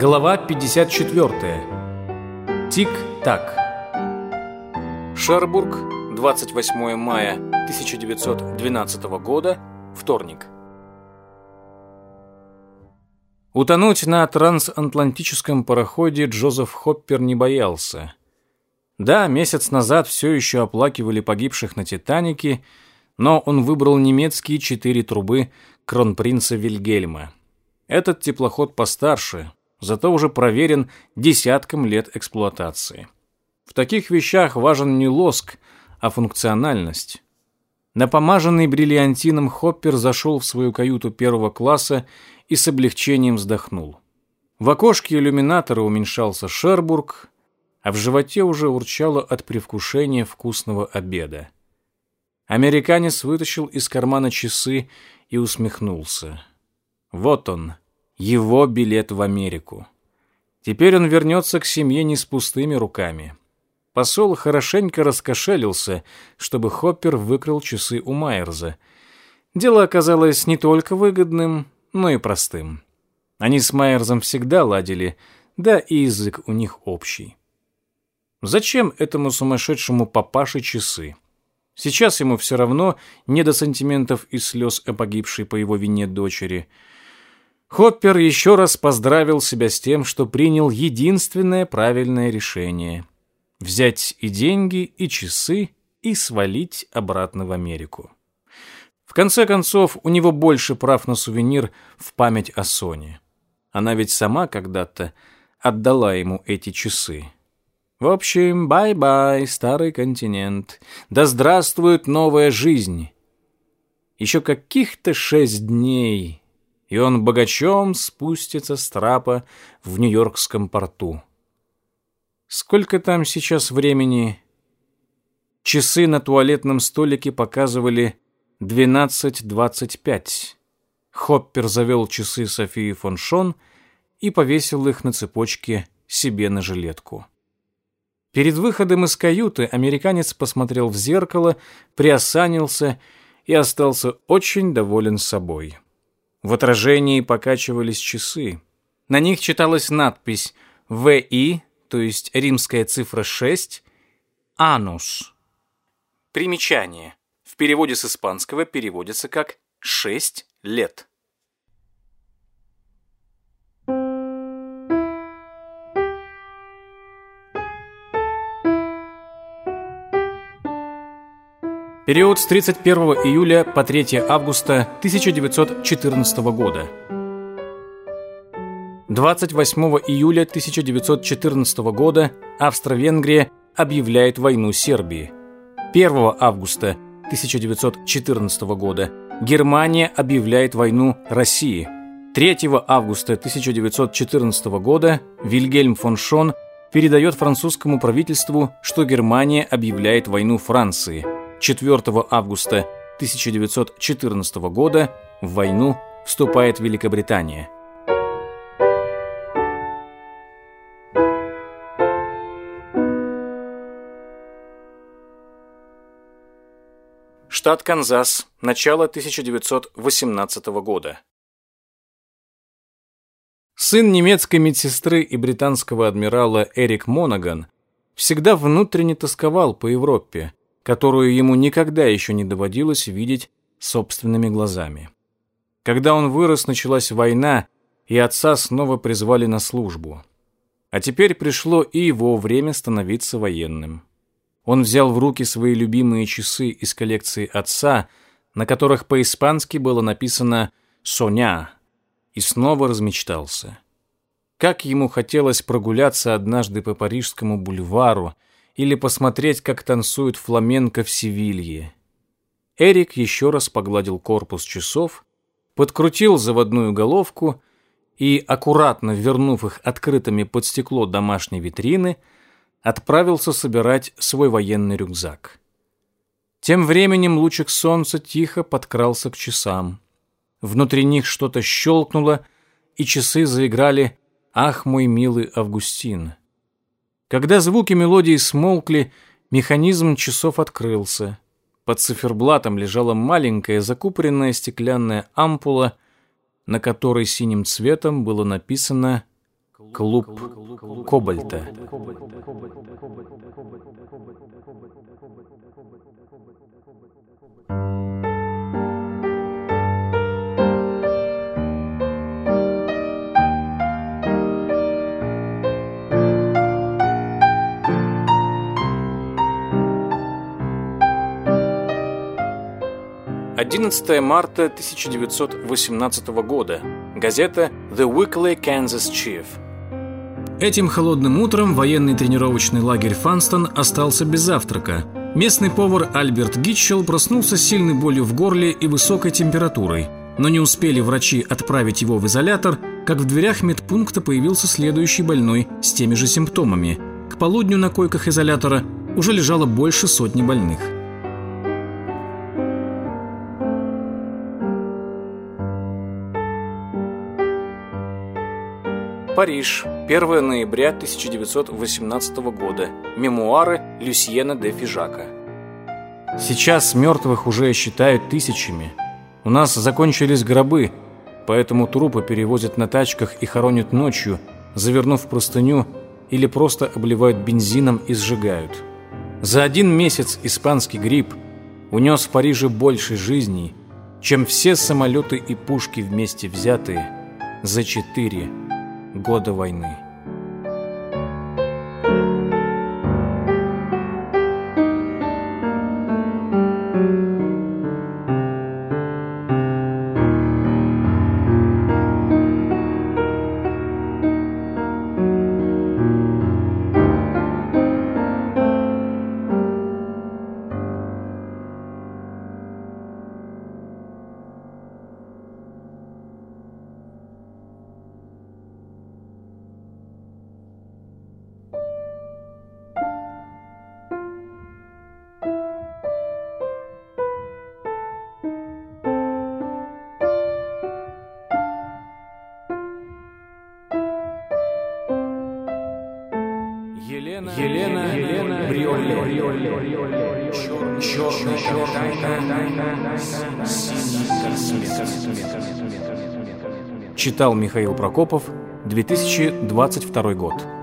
Глава 54. Тик-так. Шарбург, 28 мая 1912 года, вторник. Утонуть на трансатлантическом пароходе Джозеф Хоппер не боялся. Да, месяц назад все еще оплакивали погибших на «Титанике», но он выбрал немецкие четыре трубы кронпринца Вильгельма. Этот теплоход постарше, зато уже проверен десятком лет эксплуатации. В таких вещах важен не лоск, а функциональность. Напомаженный бриллиантином Хоппер зашел в свою каюту первого класса и с облегчением вздохнул. В окошке иллюминатора уменьшался Шербург, а в животе уже урчало от привкушения вкусного обеда. Американец вытащил из кармана часы и усмехнулся. Вот он, его билет в Америку. Теперь он вернется к семье не с пустыми руками. Посол хорошенько раскошелился, чтобы Хоппер выкрал часы у Майерза. Дело оказалось не только выгодным, но и простым. Они с Майерзом всегда ладили, да и язык у них общий. Зачем этому сумасшедшему папаше часы? Сейчас ему все равно не до сантиментов и слез о погибшей по его вине дочери – Хоппер еще раз поздравил себя с тем, что принял единственное правильное решение – взять и деньги, и часы, и свалить обратно в Америку. В конце концов, у него больше прав на сувенир в память о Соне. Она ведь сама когда-то отдала ему эти часы. В общем, bye-bye, старый континент. Да здравствует новая жизнь. Еще каких-то шесть дней – и он богачом спустится с трапа в Нью-Йоркском порту. Сколько там сейчас времени? Часы на туалетном столике показывали 12.25. Хоппер завел часы Софии фон Шон и повесил их на цепочке себе на жилетку. Перед выходом из каюты американец посмотрел в зеркало, приосанился и остался очень доволен собой. В отражении покачивались часы. На них читалась надпись «ВИ», то есть римская цифра 6, «Анус». Примечание. В переводе с испанского переводится как «шесть лет». период с 31 июля по 3 августа 1914 года. 28 июля 1914 года Австро-Венгрия объявляет войну Сербии. 1 августа 1914 года Германия объявляет войну России. 3 августа 1914 года Вильгельм фон Шон передает французскому правительству, что Германия объявляет войну Франции – 4 августа 1914 года в войну вступает Великобритания. Штат Канзас, начало 1918 года. Сын немецкой медсестры и британского адмирала Эрик Монаган всегда внутренне тосковал по Европе, которую ему никогда еще не доводилось видеть собственными глазами. Когда он вырос, началась война, и отца снова призвали на службу. А теперь пришло и его время становиться военным. Он взял в руки свои любимые часы из коллекции отца, на которых по-испански было написано «Соня», и снова размечтался. Как ему хотелось прогуляться однажды по Парижскому бульвару, или посмотреть, как танцуют фламенко в Севилье. Эрик еще раз погладил корпус часов, подкрутил заводную головку и, аккуратно вернув их открытыми под стекло домашней витрины, отправился собирать свой военный рюкзак. Тем временем лучик солнца тихо подкрался к часам. Внутри них что-то щелкнуло, и часы заиграли «Ах, мой милый Августин!». Когда звуки мелодии смолкли, механизм часов открылся. Под циферблатом лежала маленькая закупоренная стеклянная ампула, на которой синим цветом было написано «Клуб Кобальта». 11 марта 1918 года. Газета «The Weekly Kansas Chief». Этим холодным утром военный тренировочный лагерь Фанстон остался без завтрака. Местный повар Альберт Гитчелл проснулся с сильной болью в горле и высокой температурой. Но не успели врачи отправить его в изолятор, как в дверях медпункта появился следующий больной с теми же симптомами. К полудню на койках изолятора уже лежало больше сотни больных. Париж, 1 ноября 1918 года. Мемуары Люсьена де Фижака. Сейчас мертвых уже считают тысячами. У нас закончились гробы, поэтому трупы перевозят на тачках и хоронят ночью, завернув в простыню или просто обливают бензином и сжигают. За один месяц испанский грипп унес в Париже больше жизней, чем все самолеты и пушки вместе взятые за четыре года войны. Елена Бриоли, Читал Михаил Прокопов, 2022 год.